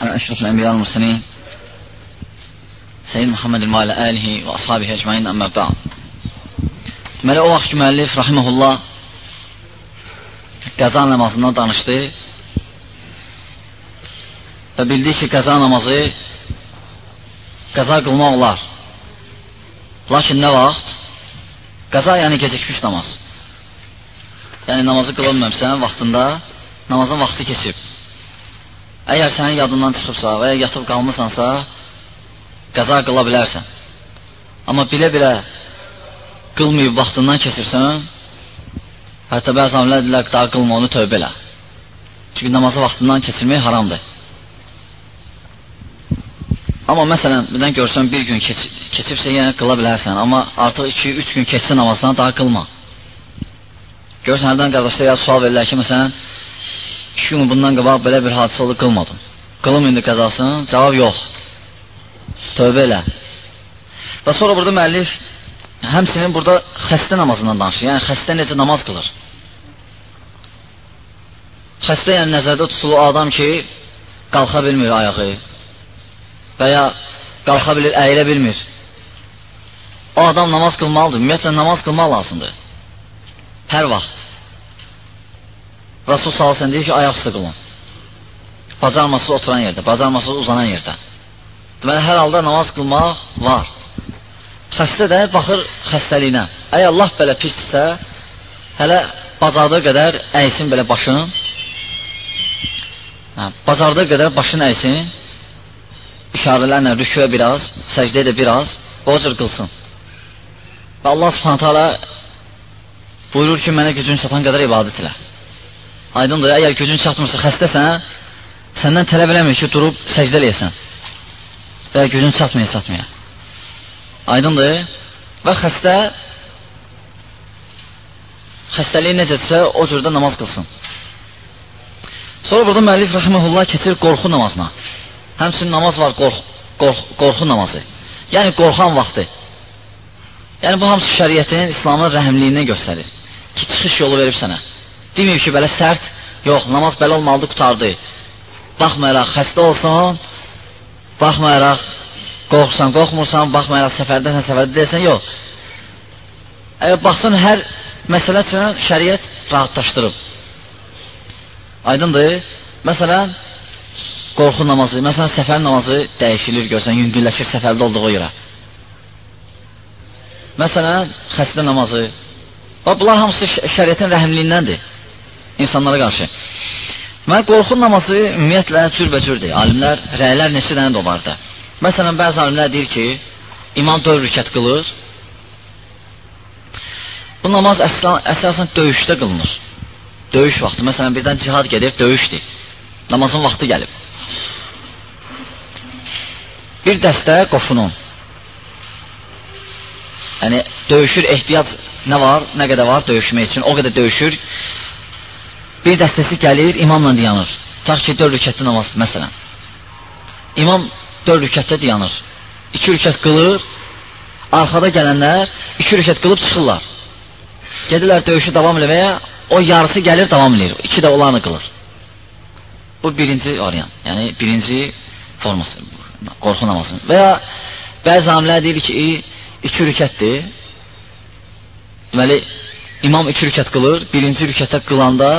على أشرف الأنبياء والمرسلين Seyyid Muhammed və alə əlihi və ashabihi əcməin əmmə bə'd. Deməli, o vaxt ki, müəllif rahiməhullah qəza namazından danışdı və bildi ki, qəza namazı qəza qılmaq olar. Lakin nə vaxt? Qəza yəni gecikmiş namaz. Yəni namazı qılınməmsən vaxtında, namazın vaxtı keçib. Əgər sənin yadından çıxıbsa və ya yatıb qalmısansa, qəza qıla bilərsən. Amma bilə-bilə qılmayıb vaxtından keçirsən, hətta bəzi alimlər deyirlər daha qılma onu tövbə elə. Çünki namazı vaxtından keçirmək haramdır. Amma məsələn, birdən görsən bir gün keç keçibsə, yenə qıla bilərsən. Amma artıq 2-3 gün keçsə namazdan daha qılma. Görsən, hərdən qardaşlar ya sual verirlər ki, məsələn, 2 gün bundan qabaq belə bir hadisə oldu, qılmadım. Qılım indi qəzasın? Cavab yox. Tövbə elə. Və sonra burada müəllif həmsinin burada xəstə namazından danışır. Yəni xəstə necə namaz qılır? Xəstə yəni nəzərdə tutulur adam ki, qalxa bilmir ayağı və ya qalxa bilir, əyilə bilmir. O adam namaz qılmalıdır. Ümumiyyətlə namaz qılmaq lazımdır. Hər vaxt. Rasul sallallahu deyir ki, ayaq üstə qılın. Bacarmasız oturan yerdə, bacarmasız uzanan yerdə. Deməli, hər halda namaz qılmaq var. Xəstə də baxır xəstəliyinə. Əgər Allah belə pisdirsə, hələ bacardığı qədər əysin belə başın. Hə, bacardığı qədər başını əysin. İşarələrlə rüküyə biraz, səcdə də biraz, o cür qılsın. Və Allah subhanətə alə buyurur ki, mənə gücün çatan qədər ibadət elə. Aydındır, əgər gücün çatmırsa, xəstəsən, səndən tələb eləmir ki, durub səcdə eləyəsən və gücün çatmaya çatmaya. Aydındır. Və xəstə xəstəliyi necədirsə, o cürdə namaz qılsın. Sonra burada müəllif rəhməhullah keçir qorxu namazına. Həmçinin namaz var qorx, qorx, qorxu namazı. Yəni qorxan vaxtı. Yəni bu hamısı şəriətin, İslamın rəhimliyini göstərir. Ki, çıxış yolu verib sənə. Deməyib ki, belə sərt, yox, namaz belə olmalıdır, qutardı. Baxmayaraq, xəstə olsan, Baxmayaraq, qorxsan, qorxmursan, baxmayaraq səfərdəsən, səfərdə deyilsən, yox. Əgər baxsan, hər məsələ üçün şəriət rahatlaşdırıb. Aydındır. Məsələn, qorxu namazı, məsələn, səfər namazı dəyişilir, görsən, yüngülləşir səfərdə olduğu görə. Məsələn, xəstə namazı. Və bunlar hamısı şəriətin rəhimliyindəndir insanlara qarşı. Və qorxu namazı ümumiyyətlə cürbəcürdür. Alimlər rəylər neçə dənə də olardı. Məsələn, bəzi alimlər deyir ki, imam 4 rükət qılır. Bu namaz əsasən döyüşdə qılınır. Döyüş vaxtı. Məsələn, birdən cihad gedir, döyüşdür. Namazın vaxtı gəlib. Bir dəstə qoşunun. Yəni, döyüşür, ehtiyac nə var, nə qədər var döyüşmək üçün. O qədər döyüşür, bir dəstəsi gəlir, imamla dayanır. Tutaq ki, 4 rükətli namazdır, məsələn. İmam 4 rükətdə dayanır. 2 rükət qılır, arxada gələnlər 2 rükət qılıb çıxırlar. Gedirlər döyüşü davam eləməyə, o yarısı gəlir, davam eləyir. 2 də olanı qılır. Bu birinci variant, yəni birinci forması, qorxu namazı. Və ya bəzi amilər deyir ki, 2 rükətdir. Deməli, imam 2 rükət qılır, birinci rükətə qılanda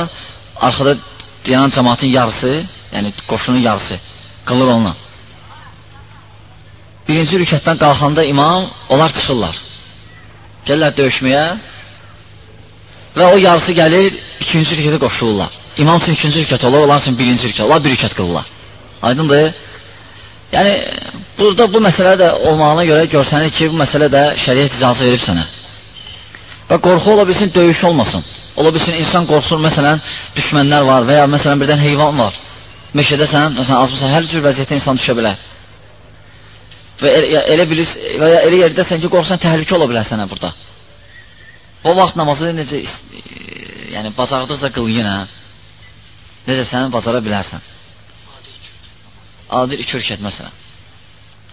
arxada dayanan cəmaatın yarısı, yəni qoşunun yarısı qılır onunla. Birinci rükətdən qalxanda imam, onlar çıxırlar. Gəlirlər döyüşməyə və o yarısı gəlir, ikinci rükətə qoşulurlar. İmam üçün ikinci rükət olur, onlar üçün birinci rükət, onlar bir rükət qılırlar. Aydındır? Yəni, burada bu məsələ də olmağına görə görsənir ki, bu məsələ də şəriyyət icazı verib sənə. Və qorxu ola bilsin, döyüş olmasın. Ola bilsin, insan qorxur, məsələn, düşmənlər var və ya məsələn, birdən heyvan var. Meşədəsən, məsələn, azmısan, hər cür vəziyyətdə insan düşə bilər. Və elə, elə bilir, və ya elə yerdəsən ki, qorxsan, təhlükə ola bilər sənə burada. O vaxt namazı necə, yəni, bacardıqca qıl yenə, necə sən bacara bilərsən. Adi iki ürkət, məsələn.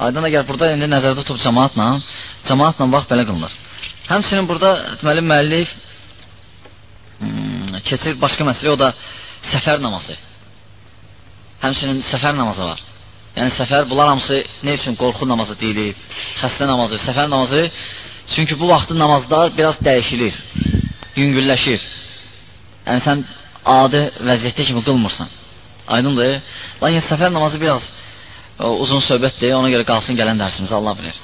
Aydın əgər burada indi nəzərdə tutub cəmaatla, cəmaatla vaxt belə qılınır. Həmçinin burada deməli müəllif keçir başqa məsələ, o da səfər namazı. Həmçinin səfər namazı var. Yəni səfər bunlar hamısı nə üçün qorxu namazı deyilib? Xəstə namazı, səfər namazı. Çünki bu vaxtı namazlar biraz dəyişilir, yüngülləşir. Yəni sən adi vəziyyətdə kimi qılmırsan. Aydındır? Lakin səfər namazı biraz o, uzun söhbətdir, ona görə qalsın gələn dərsimiz Allah bilir.